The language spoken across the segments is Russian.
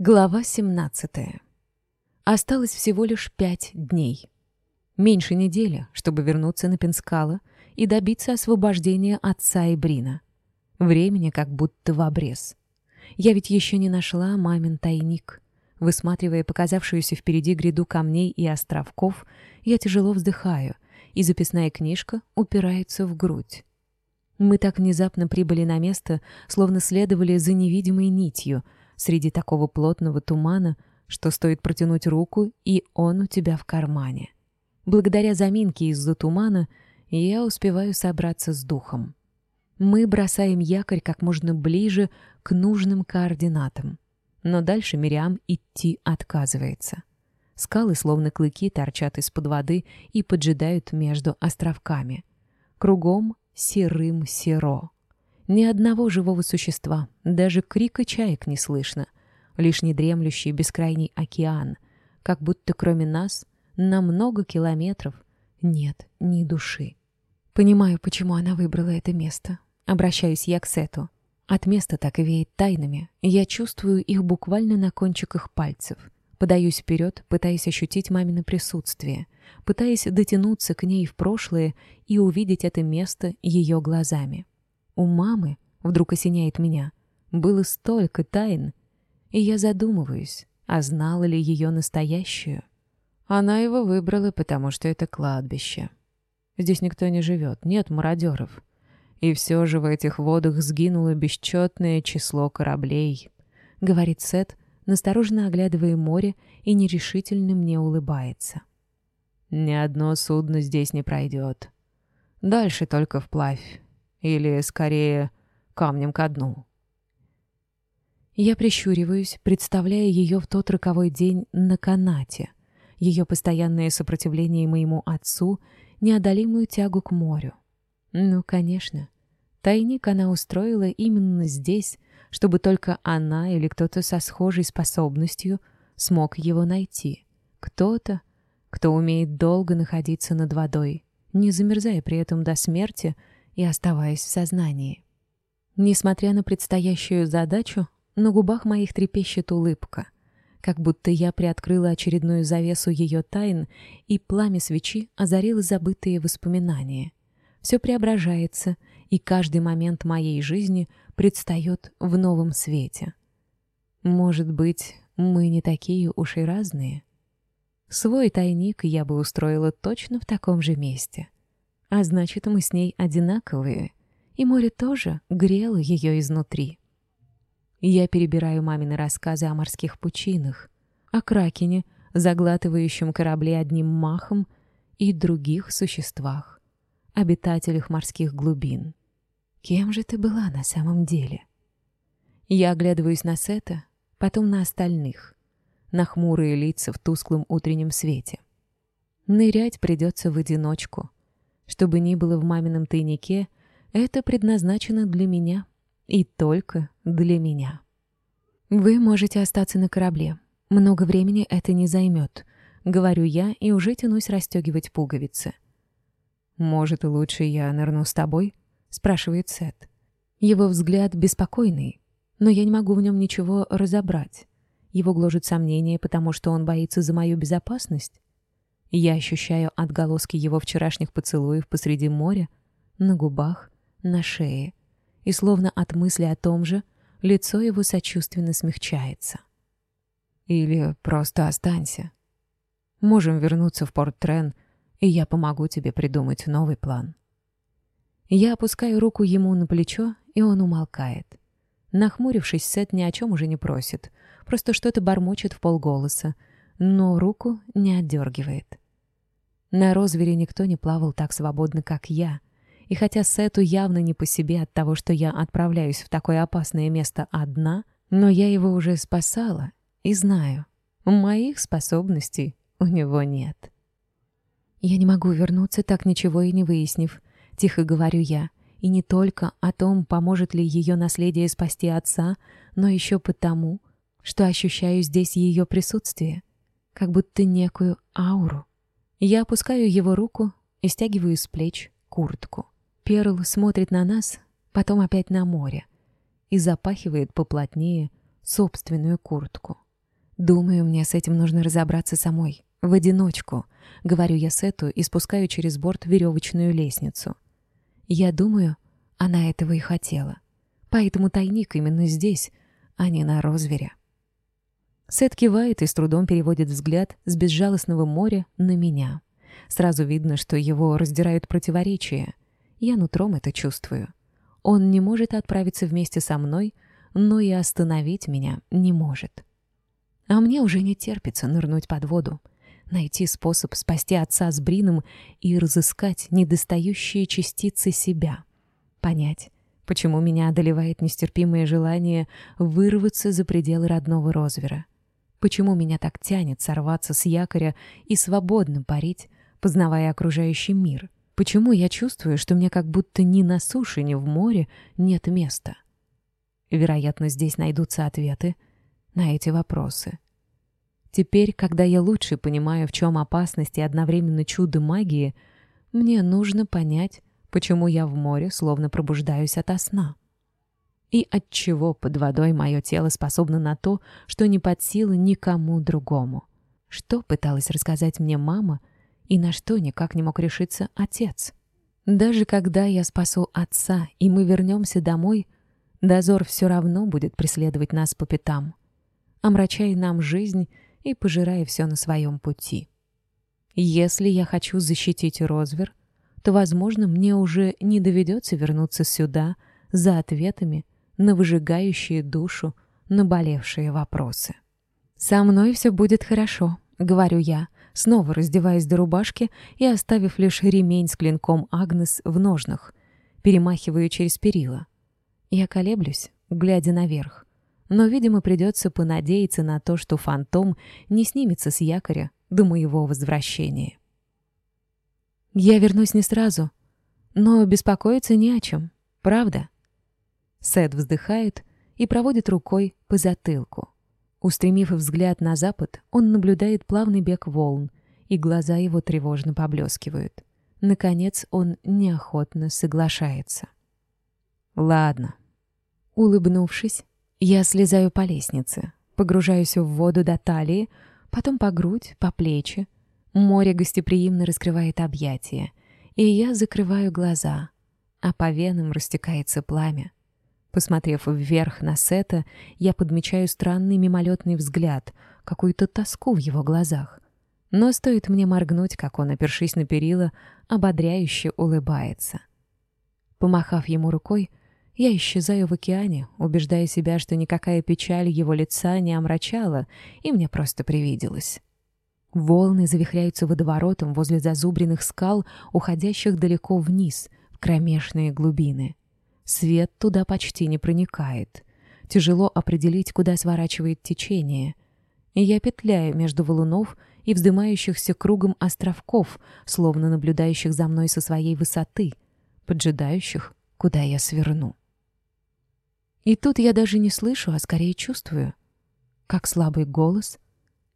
Глава 17. Осталось всего лишь пять дней. Меньше недели, чтобы вернуться на Пенскала и добиться освобождения отца и Брина. Времени как будто в обрез. Я ведь еще не нашла мамин тайник. Высматривая показавшуюся впереди гряду камней и островков, я тяжело вздыхаю, и записная книжка упирается в грудь. Мы так внезапно прибыли на место, словно следовали за невидимой нитью — среди такого плотного тумана, что стоит протянуть руку, и он у тебя в кармане. Благодаря заминке из-за тумана я успеваю собраться с духом. Мы бросаем якорь как можно ближе к нужным координатам. Но дальше Мириам идти отказывается. Скалы, словно клыки, торчат из-под воды и поджидают между островками. Кругом серым серо. Ни одного живого существа, даже крика чаек не слышно. Лишь недремлющий бескрайний океан, как будто кроме нас на много километров нет ни души. Понимаю, почему она выбрала это место. Обращаюсь я к Сету. От места так и веет тайнами. Я чувствую их буквально на кончиках пальцев. Подаюсь вперед, пытаясь ощутить мамино присутствие, пытаясь дотянуться к ней в прошлое и увидеть это место ее глазами. У мамы вдруг осеняет меня. Было столько тайн. И я задумываюсь, а знала ли ее настоящую? Она его выбрала, потому что это кладбище. Здесь никто не живет, нет мародеров. И все же в этих водах сгинуло бесчетное число кораблей. Говорит Сет, настороженно оглядывая море и нерешительно мне улыбается. Ни одно судно здесь не пройдет. Дальше только вплавь, или, скорее, камнем ко дну. Я прищуриваюсь, представляя ее в тот роковой день на канате, ее постоянное сопротивление моему отцу, неодолимую тягу к морю. Ну, конечно. Тайник она устроила именно здесь, чтобы только она или кто-то со схожей способностью смог его найти. Кто-то, кто умеет долго находиться над водой, не замерзая при этом до смерти и оставаясь в сознании. Несмотря на предстоящую задачу, на губах моих трепещет улыбка, как будто я приоткрыла очередную завесу ее тайн, и пламя свечи озарило забытые воспоминания. Все преображается, и каждый момент моей жизни предстает в новом свете. Может быть, мы не такие уж и разные? Свой тайник я бы устроила точно в таком же месте — а значит, мы с ней одинаковые, и море тоже грело ее изнутри. Я перебираю мамины рассказы о морских пучинах, о кракене, заглатывающем корабли одним махом, и других существах, обитателях морских глубин. Кем же ты была на самом деле? Я оглядываюсь на Сета, потом на остальных, на хмурые лица в тусклом утреннем свете. Нырять придется в одиночку — чтобы ни было в мамином тайнике, это предназначено для меня и только для меня. Вы можете остаться на корабле. Много времени это не займет, говорю я и уже тянусь расстегивать пуговицы. Может, лучше я нырну с тобой? спрашивает Сет. Его взгляд беспокойный, но я не могу в нем ничего разобрать. Его гложет сомнение, потому что он боится за мою безопасность. Я ощущаю отголоски его вчерашних поцелуев посреди моря, на губах, на шее. И словно от мысли о том же, лицо его сочувственно смягчается. Или просто останься. Можем вернуться в Порт-Трен, и я помогу тебе придумать новый план. Я опускаю руку ему на плечо, и он умолкает. Нахмурившись, Сет ни о чем уже не просит, просто что-то бормочет в полголоса, но руку не отдергивает. На Розвери никто не плавал так свободно, как я. И хотя Сету явно не по себе от того, что я отправляюсь в такое опасное место одна, но я его уже спасала и знаю, моих способностей у него нет. «Я не могу вернуться, так ничего и не выяснив», — тихо говорю я. И не только о том, поможет ли ее наследие спасти отца, но еще потому, что ощущаю здесь ее присутствие, как будто некую ауру. Я опускаю его руку и стягиваю с плеч куртку. Перл смотрит на нас, потом опять на море и запахивает поплотнее собственную куртку. Думаю, мне с этим нужно разобраться самой, в одиночку, говорю я Сету и спускаю через борт веревочную лестницу. Я думаю, она этого и хотела. Поэтому тайник именно здесь, а не на розвере. Сет кивает и с трудом переводит взгляд с безжалостного моря на меня. Сразу видно, что его раздирают противоречия. Я нутром это чувствую. Он не может отправиться вместе со мной, но и остановить меня не может. А мне уже не терпится нырнуть под воду, найти способ спасти отца с Брином и разыскать недостающие частицы себя. Понять, почему меня одолевает нестерпимое желание вырваться за пределы родного Розвера. почему меня так тянет сорваться с якоря и свободно парить, познавая окружающий мир? Почему я чувствую, что мне как будто ни на суше, ни в море нет места? Вероятно, здесь найдутся ответы на эти вопросы. Теперь, когда я лучше понимаю, в чем опасность и одновременно чудо магии, мне нужно понять, почему я в море словно пробуждаюсь ото сна и отчего под водой мое тело способно на то, что не под силу никому другому. Что пыталась рассказать мне мама и на что никак не мог решиться отец. Даже когда я спасу отца и мы вернемся домой, дозор все равно будет преследовать нас по пятам, омрачая нам жизнь и пожирая все на своем пути. Если я хочу защитить Розвер, то, возможно, мне уже не доведется вернуться сюда за ответами на выжигающие душу наболевшие вопросы. «Со мной все будет хорошо», — говорю я, снова раздеваясь до рубашки и оставив лишь ремень с клинком Агнес в ножнах, перемахиваю через перила. Я колеблюсь, глядя наверх, но, видимо, придется понадеяться на то, что фантом не снимется с якоря до моего возвращения. Я вернусь не сразу, но беспокоиться не о чем, правда? Сет вздыхает и проводит рукой по затылку. Устремив взгляд на запад, он наблюдает плавный бег волн, и глаза его тревожно поблескивают. Наконец он неохотно соглашается. «Ладно». Улыбнувшись, я слезаю по лестнице, погружаюсь в воду до талии, потом по грудь, по плечи. Море гостеприимно раскрывает объятия, и я закрываю глаза, а по венам растекается пламя. Посмотрев вверх на Сета, я подмечаю странный мимолетный взгляд, какую-то тоску в его глазах. Но стоит мне моргнуть, как он, опершись на перила, ободряюще улыбается. Помахав ему рукой, я исчезаю в океане, убеждая себя, что никакая печаль его лица не омрачала, и мне просто привиделось. Волны завихряются водоворотом возле зазубренных скал, уходящих далеко вниз, в кромешные глубины. Свет туда почти не проникает. Тяжело определить, куда сворачивает течение. Я петляю между валунов и вздымающихся кругом островков, словно наблюдающих за мной со своей высоты, поджидающих, куда я сверну. И тут я даже не слышу, а скорее чувствую, как слабый голос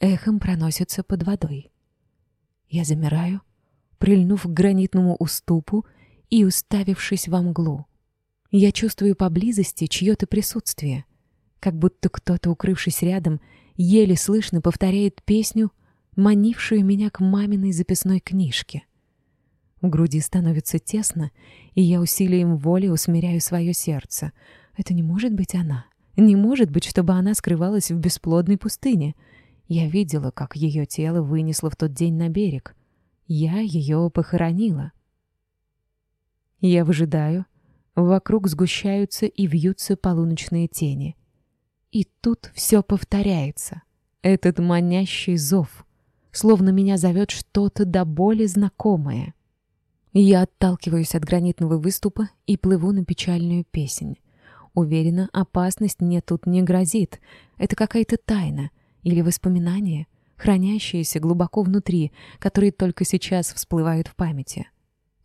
эхом проносится под водой. Я замираю, прильнув к гранитному уступу и уставившись во мглу — я чувствую поблизости чье-то присутствие. Как будто кто-то, укрывшись рядом, еле слышно повторяет песню, манившую меня к маминой записной книжке. В груди становится тесно, и я усилием воли усмиряю свое сердце. Это не может быть она. Не может быть, чтобы она скрывалась в бесплодной пустыне. Я видела, как ее тело вынесло в тот день на берег. Я ее похоронила. Я выжидаю, Вокруг сгущаются и вьются полуночные тени. И тут все повторяется. Этот манящий зов. Словно меня зовет что-то до боли знакомое. Я отталкиваюсь от гранитного выступа и плыву на печальную песнь. Уверена, опасность мне тут не грозит. Это какая-то тайна или воспоминание, хранящееся глубоко внутри, которые только сейчас всплывают в памяти.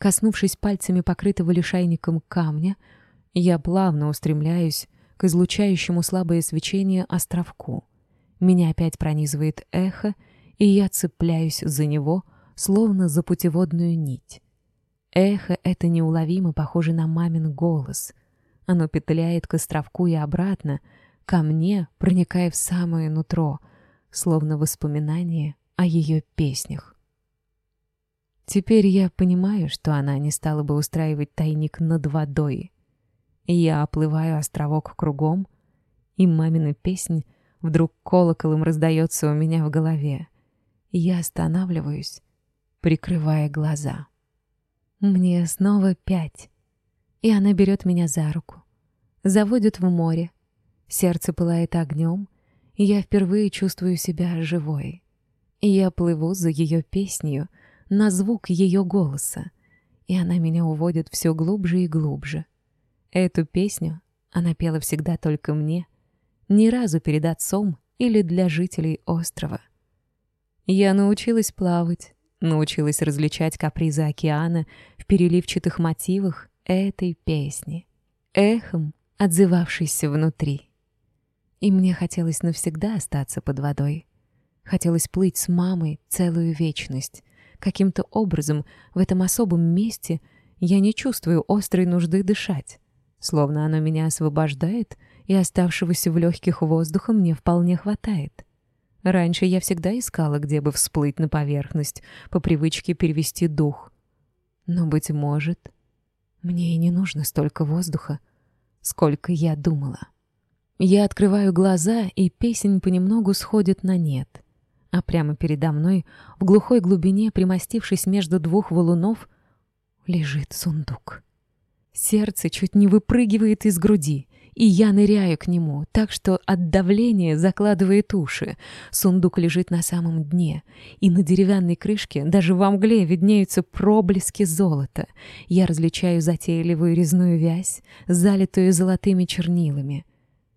Коснувшись пальцами покрытого лишайником камня, я плавно устремляюсь к излучающему слабое свечение островку. Меня опять пронизывает эхо, и я цепляюсь за него, словно за путеводную нить. Эхо это неуловимо похоже на мамин голос. Оно петляет к островку и обратно, ко мне, проникая в самое нутро, словно воспоминание о ее песнях. Теперь я понимаю, что она не стала бы устраивать тайник над водой. Я оплываю островок кругом, и мамина песнь вдруг колоколом раздается у меня в голове. Я останавливаюсь, прикрывая глаза. Мне снова пять. И она берет меня за руку. Заводит в море. Сердце пылает огнем, и я впервые чувствую себя живой. И я плыву за ее песнью — на звук ее голоса, и она меня уводит все глубже и глубже. Эту песню она пела всегда только мне, ни разу перед отцом или для жителей острова. Я научилась плавать, научилась различать капризы океана в переливчатых мотивах этой песни, эхом отзывавшейся внутри. И мне хотелось навсегда остаться под водой. Хотелось плыть с мамой целую вечность, каким-то образом в этом особом месте я не чувствую острой нужды дышать. Словно оно меня освобождает, и оставшегося в легких воздуха мне вполне хватает. Раньше я всегда искала, где бы всплыть на поверхность, по привычке перевести дух. Но, быть может, мне и не нужно столько воздуха, сколько я думала. Я открываю глаза, и песень понемногу сходит на нет — а прямо передо мной, в глухой глубине, примостившись между двух валунов, лежит сундук. Сердце чуть не выпрыгивает из груди, и я ныряю к нему, так что от давления закладывает уши. Сундук лежит на самом дне, и на деревянной крышке даже во мгле виднеются проблески золота. Я различаю затейливую резную вязь, залитую золотыми чернилами.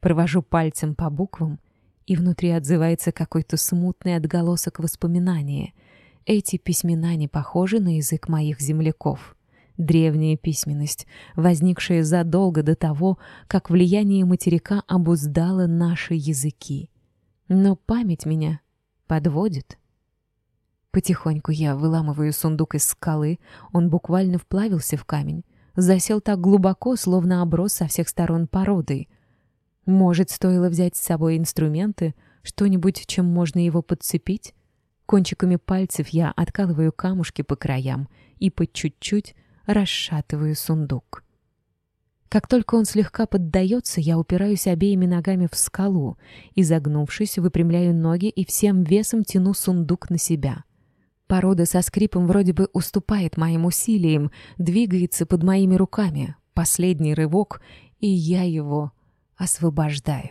Провожу пальцем по буквам — и И внутри отзывается какой-то смутный отголосок воспоминания. Эти письмена не похожи на язык моих земляков. Древняя письменность, возникшая задолго до того, как влияние материка обуздало наши языки. Но память меня подводит. Потихоньку я выламываю сундук из скалы, он буквально вплавился в камень, засел так глубоко, словно оброс со всех сторон породой — может, стоило взять с собой инструменты, что-нибудь, чем можно его подцепить? Кончиками пальцев я откалываю камушки по краям и по чуть-чуть расшатываю сундук. Как только он слегка поддается, я упираюсь обеими ногами в скалу, и, загнувшись, выпрямляю ноги и всем весом тяну сундук на себя. Порода со скрипом вроде бы уступает моим усилиям, двигается под моими руками. Последний рывок, и я его освобождаю.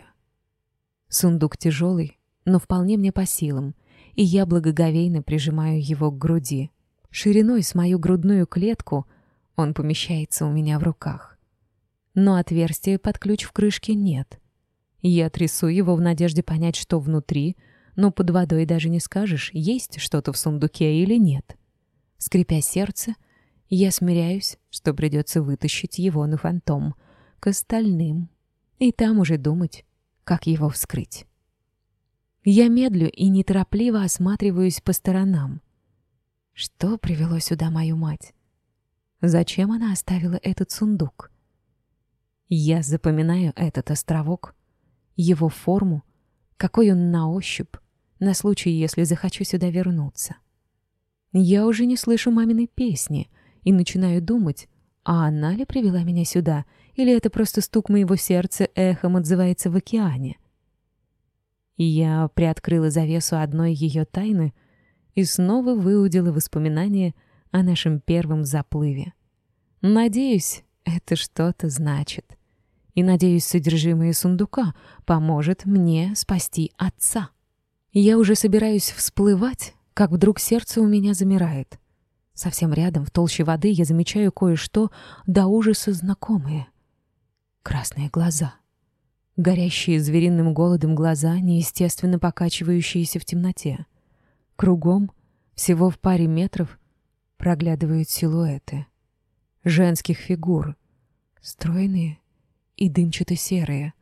Сундук тяжелый, но вполне мне по силам, и я благоговейно прижимаю его к груди. Шириной с мою грудную клетку он помещается у меня в руках. Но отверстия под ключ в крышке нет. Я трясу его в надежде понять, что внутри, но под водой даже не скажешь, есть что-то в сундуке или нет. Скрипя сердце, я смиряюсь, что придется вытащить его на фантом, к остальным и там уже думать, как его вскрыть. Я медлю и неторопливо осматриваюсь по сторонам. Что привело сюда мою мать? Зачем она оставила этот сундук? Я запоминаю этот островок, его форму, какой он на ощупь, на случай, если захочу сюда вернуться. Я уже не слышу маминой песни и начинаю думать, а она ли привела меня сюда — или это просто стук моего сердца эхом отзывается в океане? я приоткрыла завесу одной ее тайны и снова выудила воспоминания о нашем первом заплыве. Надеюсь, это что-то значит. И надеюсь, содержимое сундука поможет мне спасти отца. Я уже собираюсь всплывать, как вдруг сердце у меня замирает. Совсем рядом, в толще воды, я замечаю кое-что до ужаса знакомое — красные глаза. Горящие звериным голодом глаза, неестественно покачивающиеся в темноте. Кругом, всего в паре метров, проглядывают силуэты. Женских фигур. Стройные и дымчато-серые.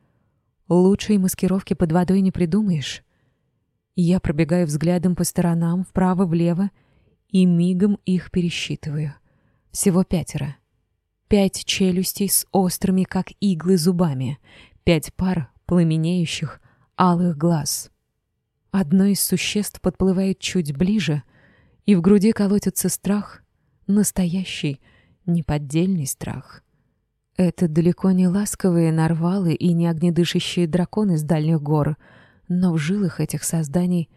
Лучшей маскировки под водой не придумаешь. Я пробегаю взглядом по сторонам, вправо-влево, и мигом их пересчитываю. Всего пятеро — пять челюстей с острыми, как иглы, зубами, пять пар пламенеющих, алых глаз. Одно из существ подплывает чуть ближе, и в груди колотится страх, настоящий, неподдельный страх. Это далеко не ласковые нарвалы и не огнедышащие драконы с дальних гор, но в жилах этих созданий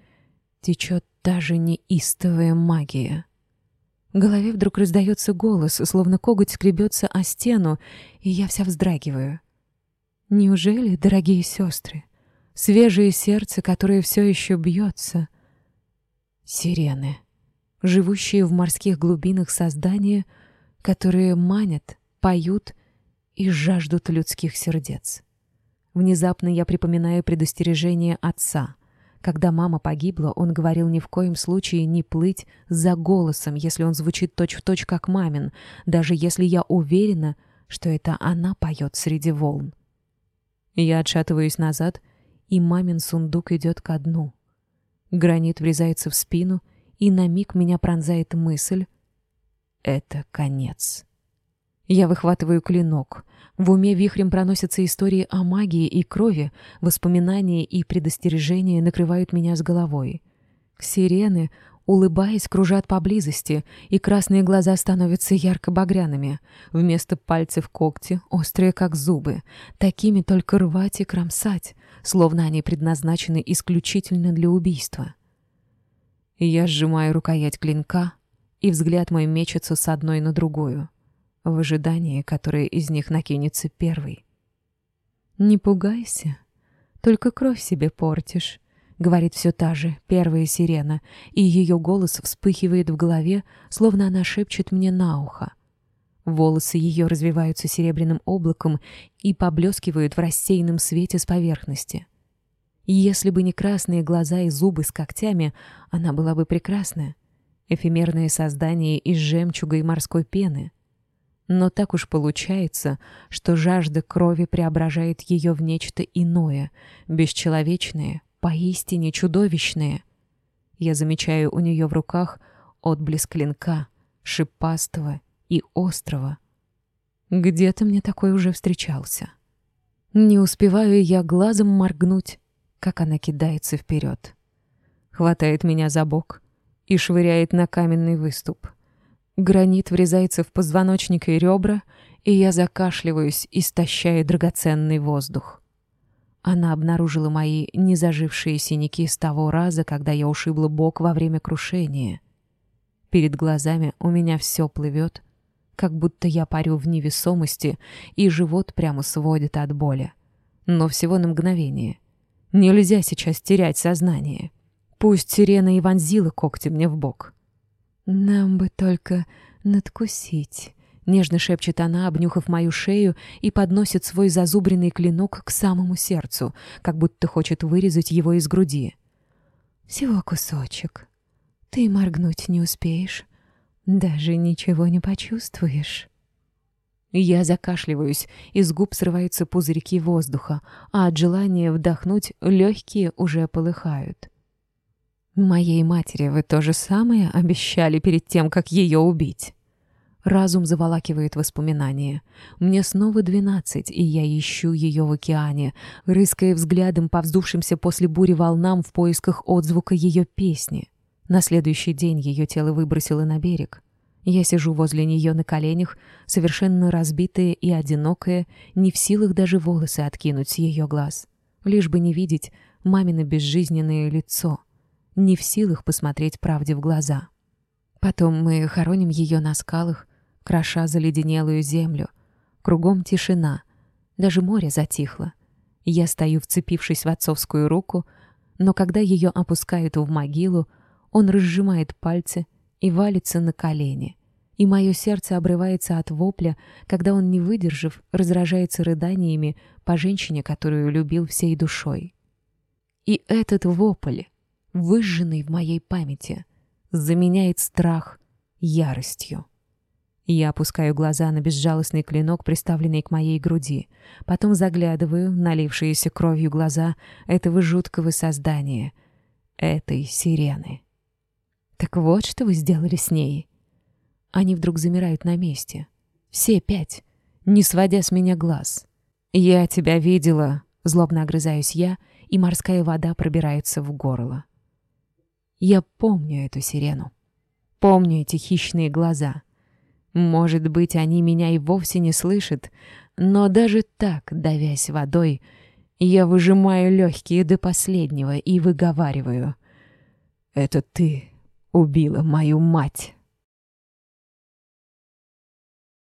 течет даже неистовая магия — В голове вдруг раздается голос, словно коготь скребется о стену, и я вся вздрагиваю. Неужели, дорогие сестры, свежее сердце, которое все еще бьется? Сирены, живущие в морских глубинах создания, которые манят, поют и жаждут людских сердец. Внезапно я припоминаю предостережение отца — Когда мама погибла, он говорил ни в коем случае не плыть за голосом, если он звучит точь-в-точь, точь, как мамин, даже если я уверена, что это она поет среди волн. Я отшатываюсь назад, и мамин сундук идет ко дну. Гранит врезается в спину, и на миг меня пронзает мысль — это конец. Я выхватываю клинок. В уме вихрем проносятся истории о магии и крови, воспоминания и предостережения накрывают меня с головой. Сирены, улыбаясь, кружат поблизости, и красные глаза становятся ярко-багряными. Вместо пальцев когти острые, как зубы, такими только рвать и кромсать, словно они предназначены исключительно для убийства. Я сжимаю рукоять клинка, и взгляд мой мечется с одной на другую — в ожидании, которое из них накинется первой. «Не пугайся, только кровь себе портишь», — говорит все та же первая сирена, и ее голос вспыхивает в голове, словно она шепчет мне на ухо. Волосы ее развиваются серебряным облаком и поблескивают в рассеянном свете с поверхности. Если бы не красные глаза и зубы с когтями, она была бы прекрасная. Эфемерное создание из жемчуга и морской пены — но так уж получается, что жажда крови преображает ее в нечто иное, бесчеловечное, поистине чудовищное. Я замечаю у нее в руках отблеск клинка, шипастого и острого. Где-то мне такой уже встречался. Не успеваю я глазом моргнуть, как она кидается вперед. Хватает меня за бок и швыряет на каменный выступ — Гранит врезается в позвоночник и ребра, и я закашливаюсь, истощая драгоценный воздух. Она обнаружила мои незажившие синяки с того раза, когда я ушибла бок во время крушения. Перед глазами у меня все плывет, как будто я парю в невесомости, и живот прямо сводит от боли. Но всего на мгновение. Нельзя сейчас терять сознание. Пусть сирена и вонзила когти мне в бок. «Нам бы только надкусить», — нежно шепчет она, обнюхав мою шею, и подносит свой зазубренный клинок к самому сердцу, как будто хочет вырезать его из груди. «Всего кусочек. Ты моргнуть не успеешь, даже ничего не почувствуешь». Я закашливаюсь, из губ срываются пузырьки воздуха, а от желания вдохнуть легкие уже полыхают. моей матери вы то же самое обещали перед тем, как ее убить?» Разум заволакивает воспоминания. Мне снова двенадцать, и я ищу ее в океане, рыская взглядом по вздувшимся после бури волнам в поисках отзвука ее песни. На следующий день ее тело выбросило на берег. Я сижу возле нее на коленях, совершенно разбитая и одинокая, не в силах даже волосы откинуть с ее глаз. Лишь бы не видеть мамино безжизненное лицо — не в силах посмотреть правде в глаза. Потом мы хороним ее на скалах, кроша заледенелую землю. Кругом тишина, даже море затихло. Я стою, вцепившись в отцовскую руку, но когда ее опускают в могилу, он разжимает пальцы и валится на колени. И мое сердце обрывается от вопля, когда он, не выдержав, разражается рыданиями по женщине, которую любил всей душой. И этот вопль выжженный в моей памяти, заменяет страх яростью. Я опускаю глаза на безжалостный клинок, приставленный к моей груди, потом заглядываю, налившиеся кровью глаза этого жуткого создания, этой сирены. «Так вот, что вы сделали с ней!» Они вдруг замирают на месте. Все пять, не сводя с меня глаз. «Я тебя видела!» — злобно огрызаюсь я, и морская вода пробирается в горло. Я помню эту сирену. Помню эти хищные глаза. Может быть, они меня и вовсе не слышат, но даже так, давясь водой, я выжимаю легкие до последнего и выговариваю. «Это ты убила мою мать!»